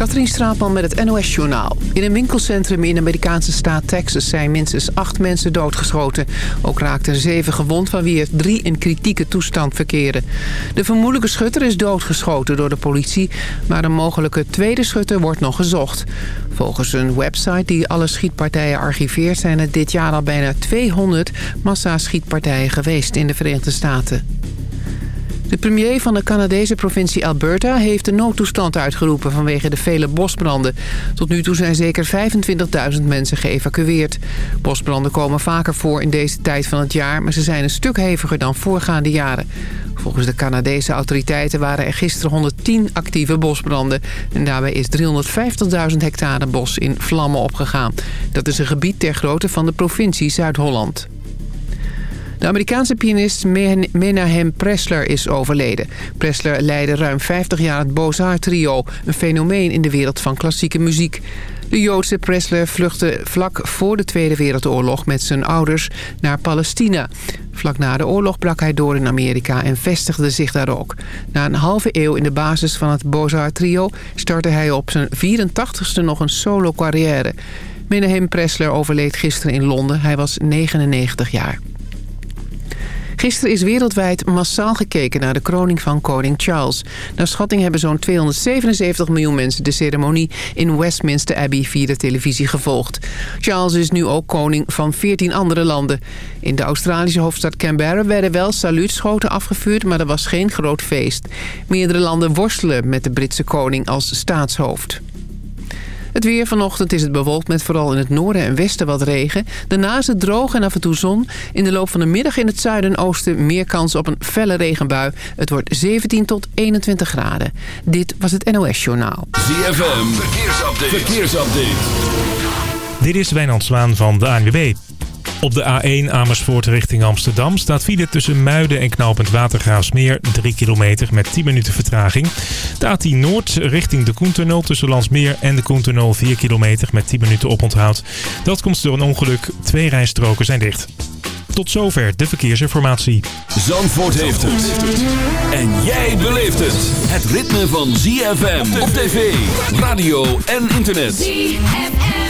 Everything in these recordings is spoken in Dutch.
Katrien Straatman met het NOS-journaal. In een winkelcentrum in de Amerikaanse staat Texas zijn minstens acht mensen doodgeschoten. Ook raakten zeven gewond, van wie er drie in kritieke toestand verkeren. De vermoedelijke schutter is doodgeschoten door de politie... maar een mogelijke tweede schutter wordt nog gezocht. Volgens een website die alle schietpartijen archiveert... zijn er dit jaar al bijna 200 massa-schietpartijen geweest in de Verenigde Staten. De premier van de Canadese provincie Alberta heeft de noodtoestand uitgeroepen vanwege de vele bosbranden. Tot nu toe zijn zeker 25.000 mensen geëvacueerd. Bosbranden komen vaker voor in deze tijd van het jaar, maar ze zijn een stuk heviger dan voorgaande jaren. Volgens de Canadese autoriteiten waren er gisteren 110 actieve bosbranden. En daarbij is 350.000 hectare bos in vlammen opgegaan. Dat is een gebied ter grootte van de provincie Zuid-Holland. De Amerikaanse pianist Menahem Pressler is overleden. Pressler leidde ruim 50 jaar het Bozar trio een fenomeen in de wereld van klassieke muziek. De Joodse Pressler vluchtte vlak voor de Tweede Wereldoorlog met zijn ouders naar Palestina. Vlak na de oorlog brak hij door in Amerika en vestigde zich daar ook. Na een halve eeuw in de basis van het Bozar trio startte hij op zijn 84ste nog een solo carrière. Menahem Pressler overleed gisteren in Londen. Hij was 99 jaar. Gisteren is wereldwijd massaal gekeken naar de kroning van koning Charles. Naar schatting hebben zo'n 277 miljoen mensen de ceremonie in Westminster Abbey via de televisie gevolgd. Charles is nu ook koning van 14 andere landen. In de Australische hoofdstad Canberra werden wel saluutschoten afgevuurd, maar er was geen groot feest. Meerdere landen worstelen met de Britse koning als staatshoofd. Het weer vanochtend is het bewolkt met vooral in het noorden en westen wat regen. Daarna is het droog en af en toe zon. In de loop van de middag in het zuiden en oosten meer kans op een felle regenbui. Het wordt 17 tot 21 graden. Dit was het NOS Journaal. ZFM, verkeersupdate. verkeersupdate. Dit is Wijnand Zwaan van de ANWB. Op de A1 Amersfoort richting Amsterdam staat file tussen Muiden en knooppunt Watergraafsmeer 3 kilometer met 10 minuten vertraging. De A10 Noord richting de Koentunnel tussen Landsmeer en de Koentunnel 4 kilometer met 10 minuten oponthoud. Dat komt door een ongeluk. Twee rijstroken zijn dicht. Tot zover de verkeersinformatie. Zandvoort heeft het. En jij beleeft het. Het ritme van ZFM op tv, radio en internet. ZFM.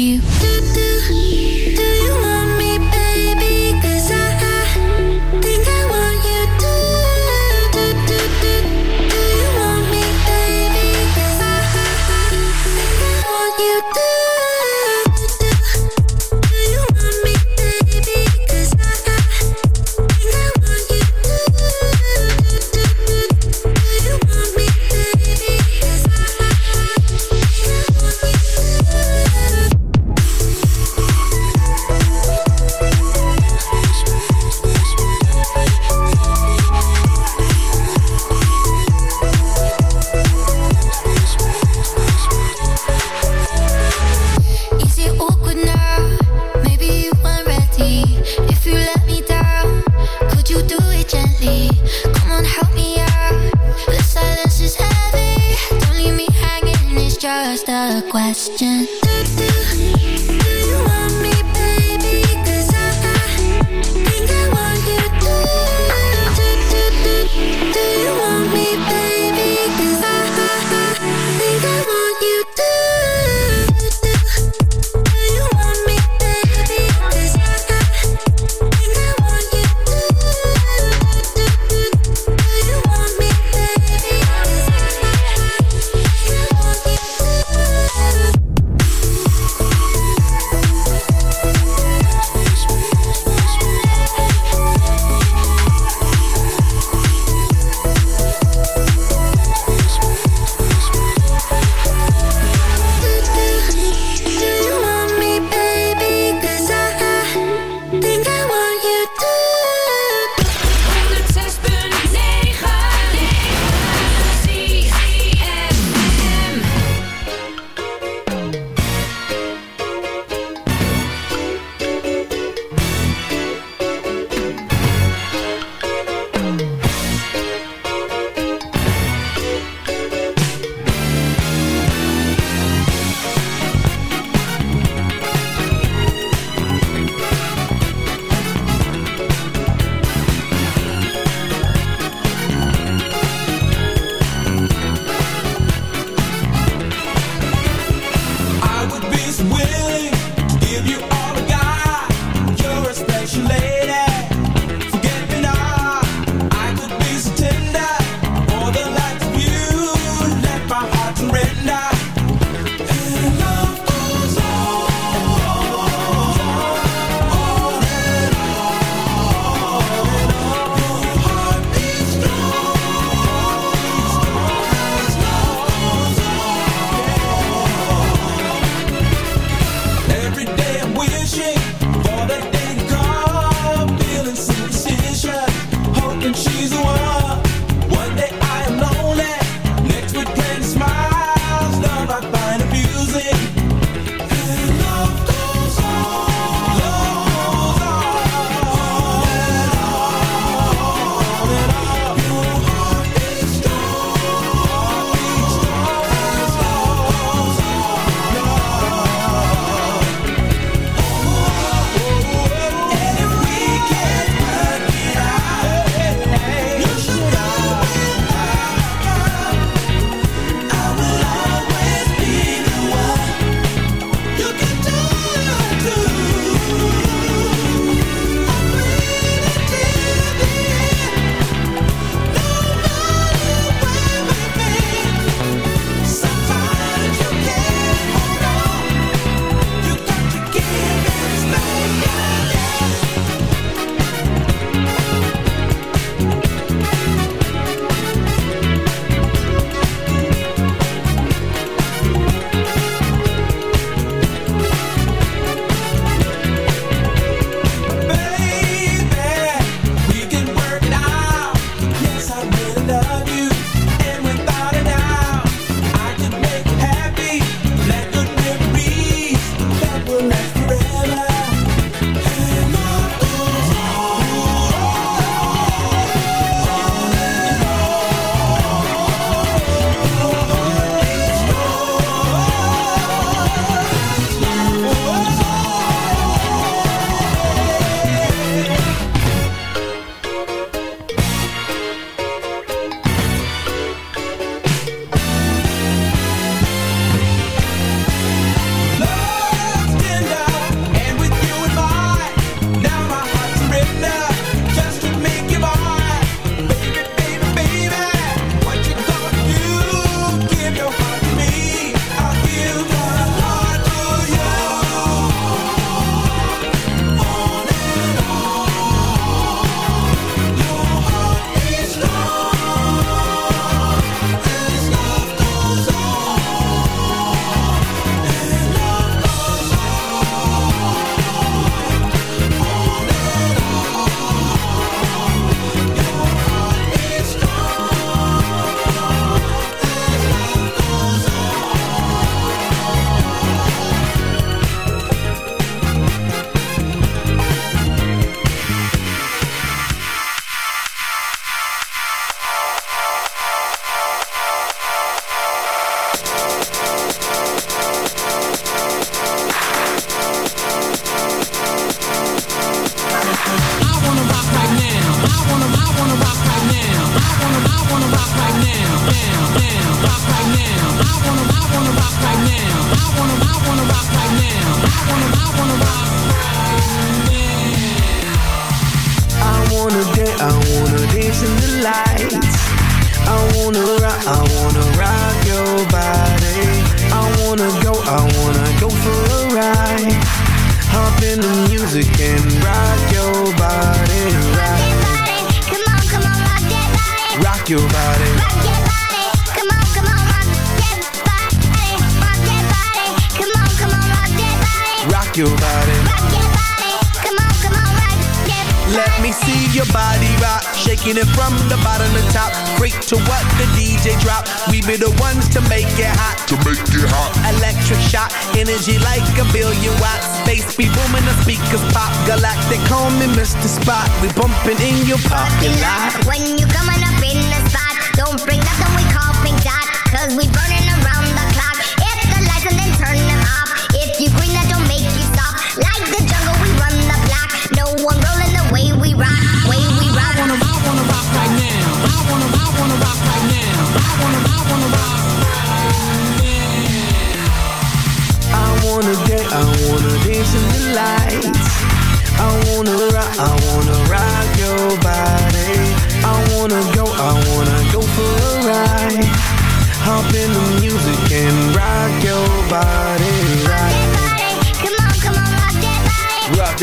You.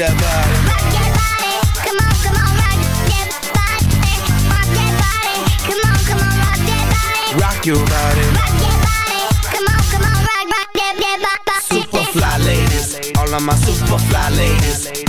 Your body. Rock your body. Come on, come on, rock, rock, yeah, yeah, rock, rock, Super fly ladies, all of my super fly ladies,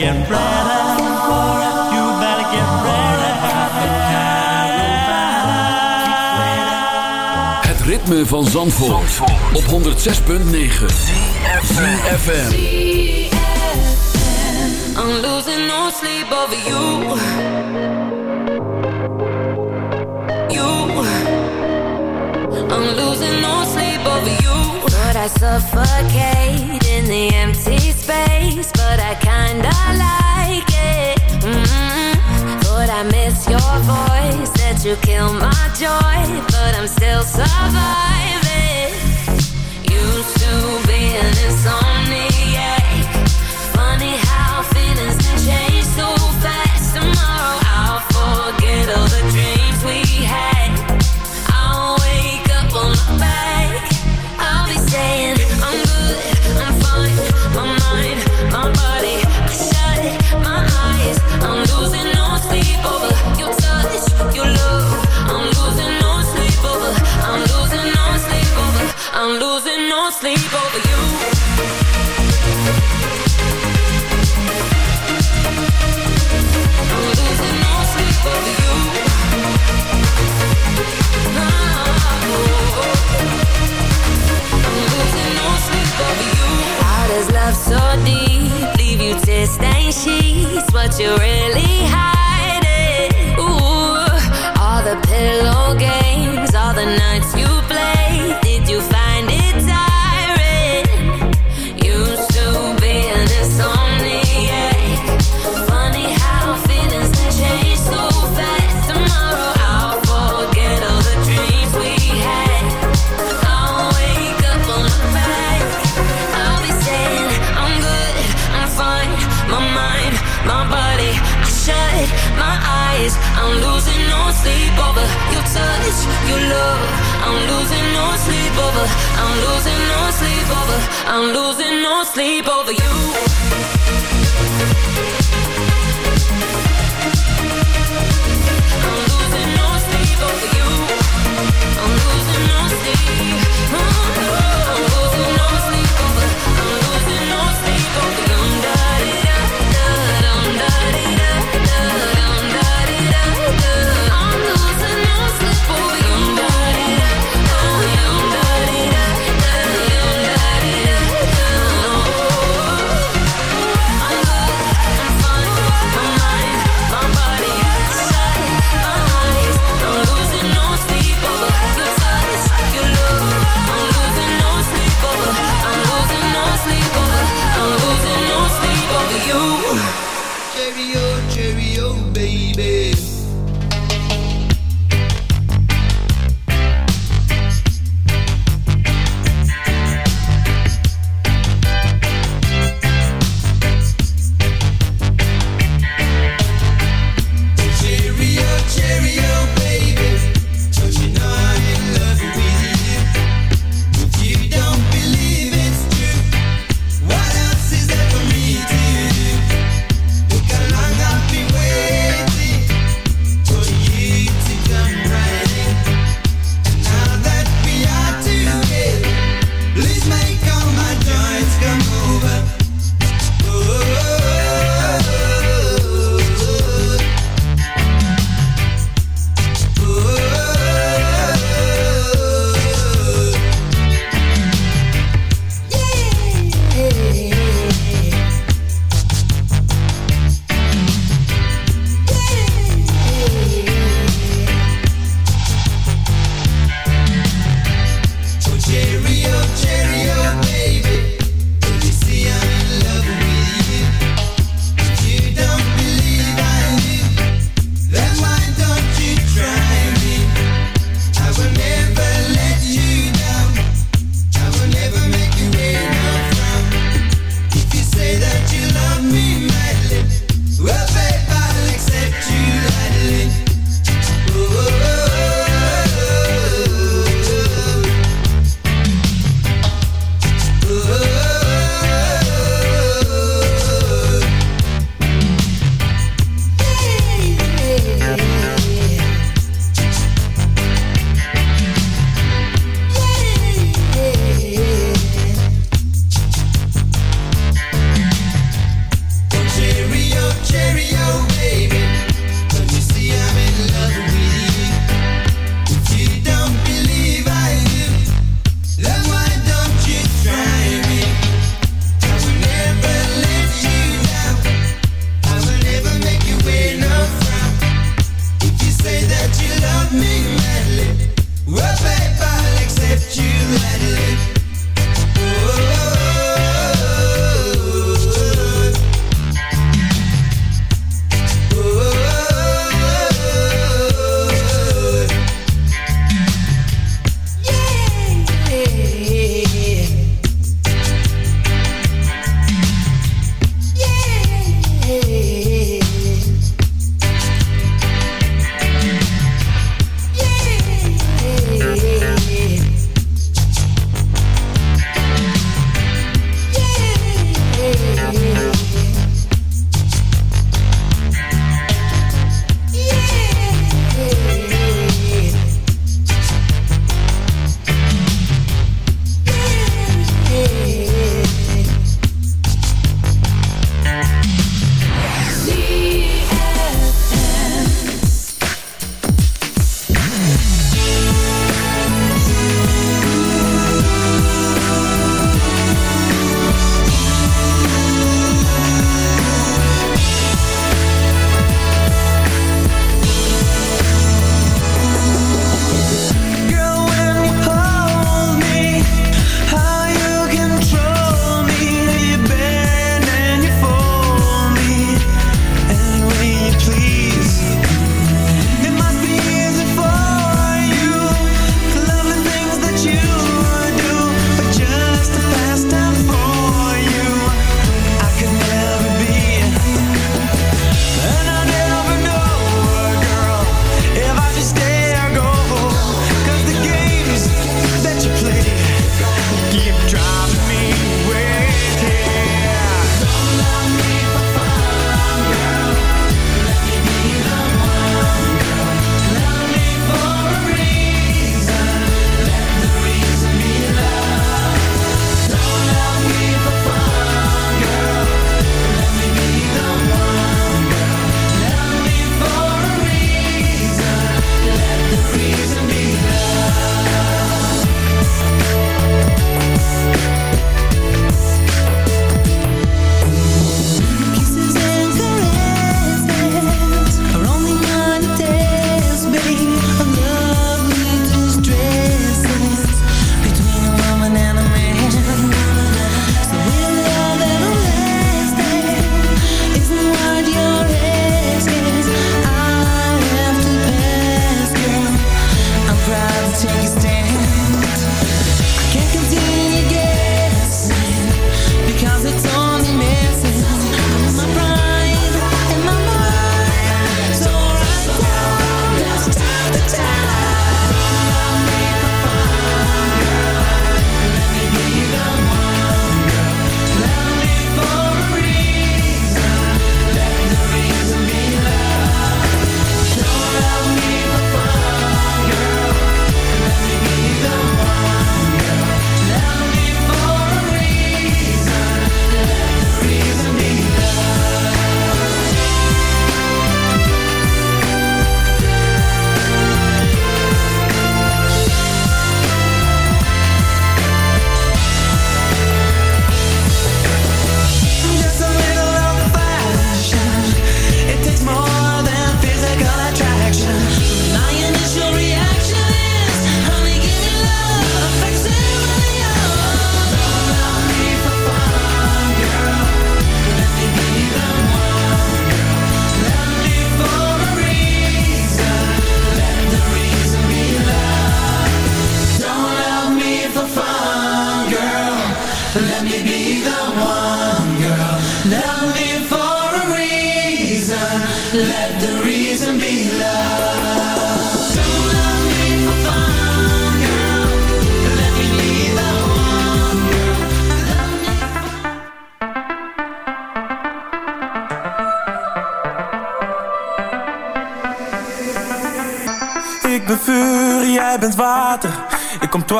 get better. For you better get better. Het ritme van Zandvoort, Zandvoort. op 106.9 FM. I'm losing no sleep over you. You. I'm losing no sleep over you. But I suffocate in the empty place, but I kinda like it. Mm -hmm. Thought I miss your voice, that you kill my joy, but I'm still surviving. Used to be an insomnia. sleep over you. Does love so deep leave you to stain sheets? What you really hiding? Ooh, all the pillow games, all the nights you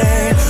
geen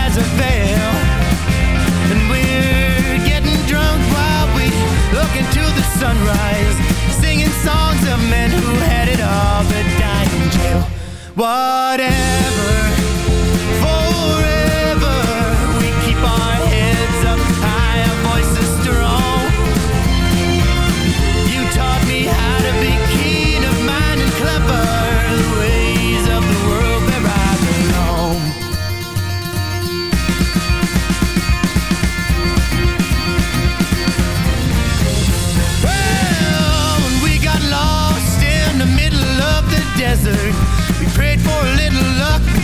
sunrise Singing songs of men who had it all but died in jail. Whatever, forever, we keep on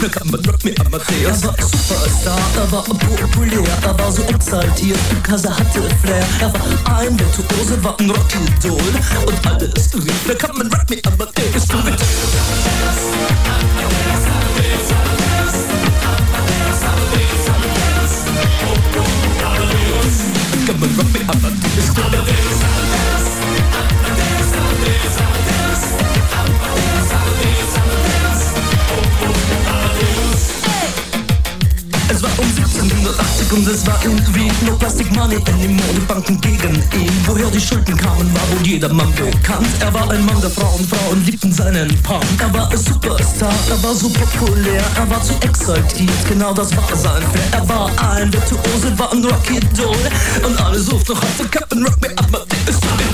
Na kann man Rock me Amadeus. Er war Superstar, er war populär, er war so exaltiert, er hatte Flair. Er war ein Virtuose, war ein Rockidol. Und alles rief, kann man Rock Amadeus. Mit Come me Amadeus. 1780 und es war in Wien No Plastic Money in den Modebanken gegen ihn. Woher die Schulden kamen, war wohl jedermann bekannt. Er war ein Mann der Frauen, Frauen liebten seinen Punk. Er war ein Superstar, er war so populär Er war zu exaltiert, genau das war sein Flair. Er war ein Virtuose, war ein Rocky Doll. Und alle suchten noch heute Captain Rock Me Amadeus Come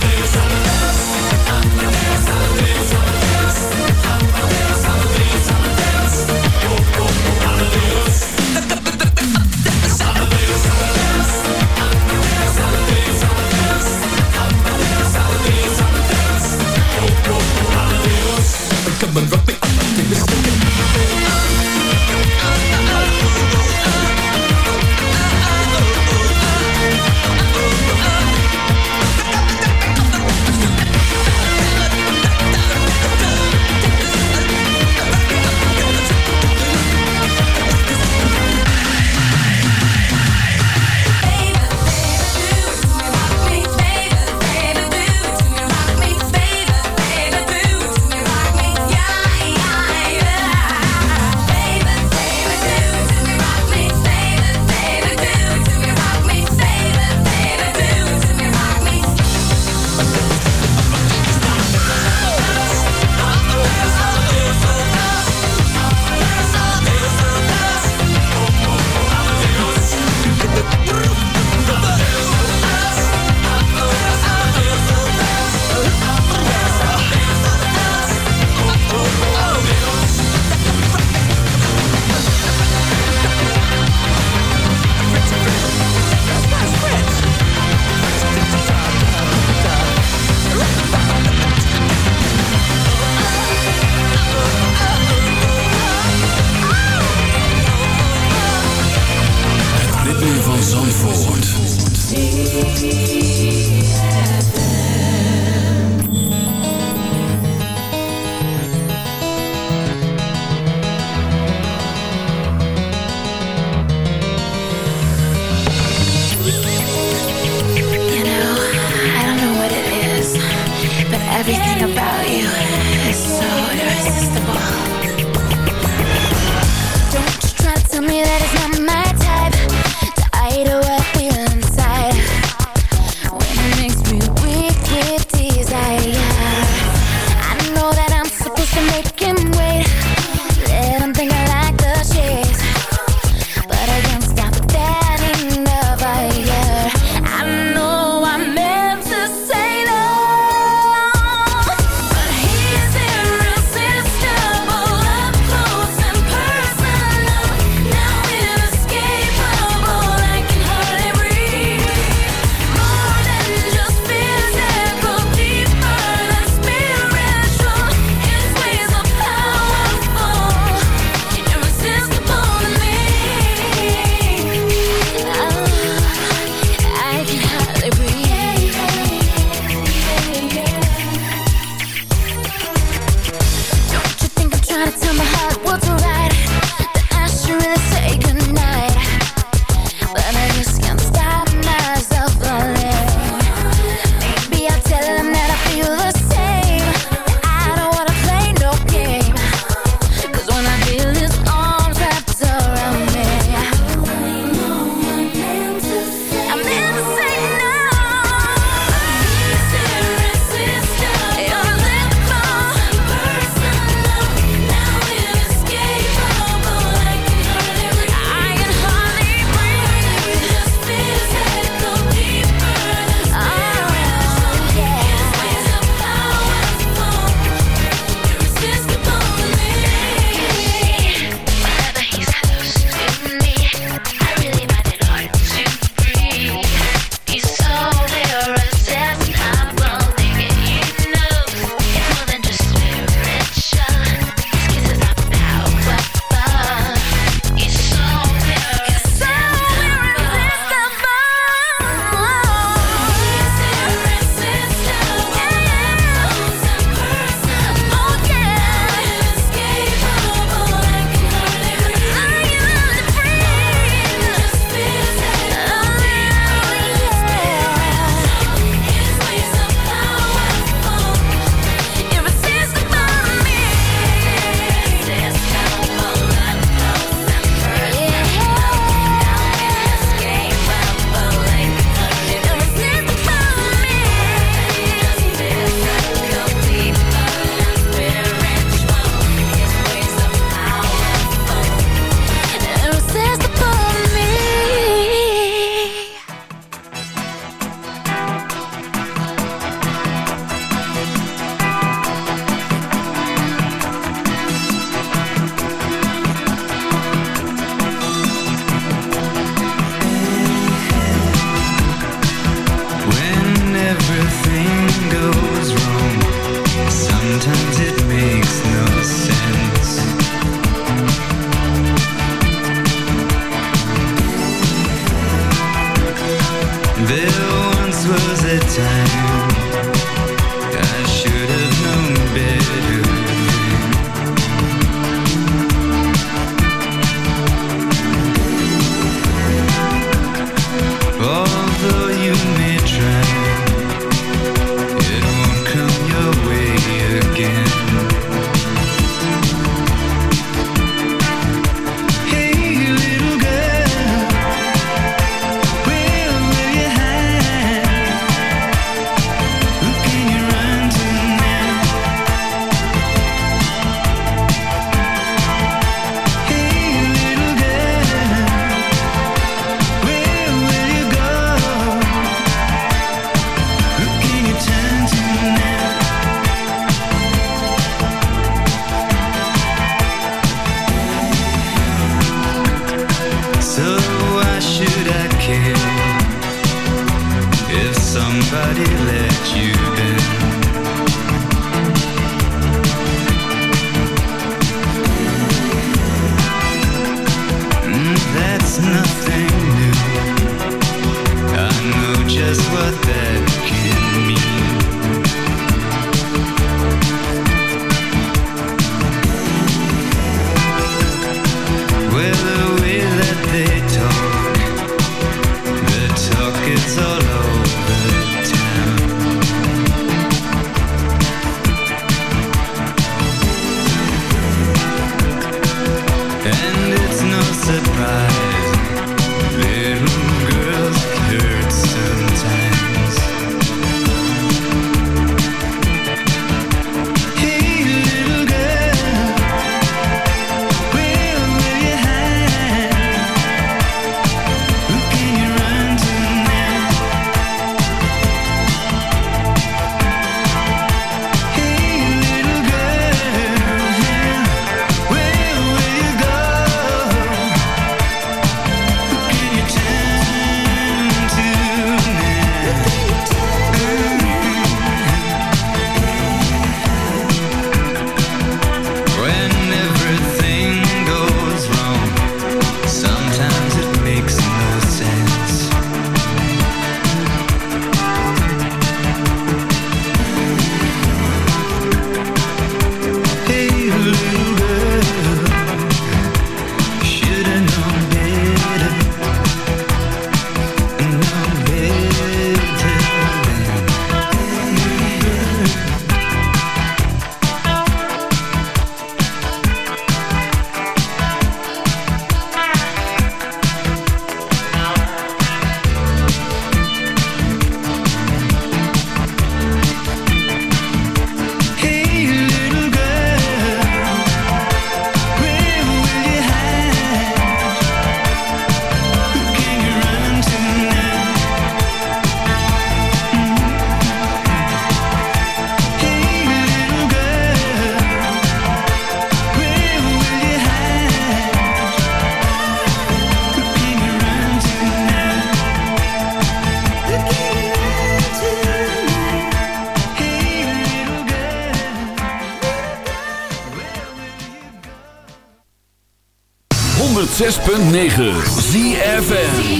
9 106.9 ZFN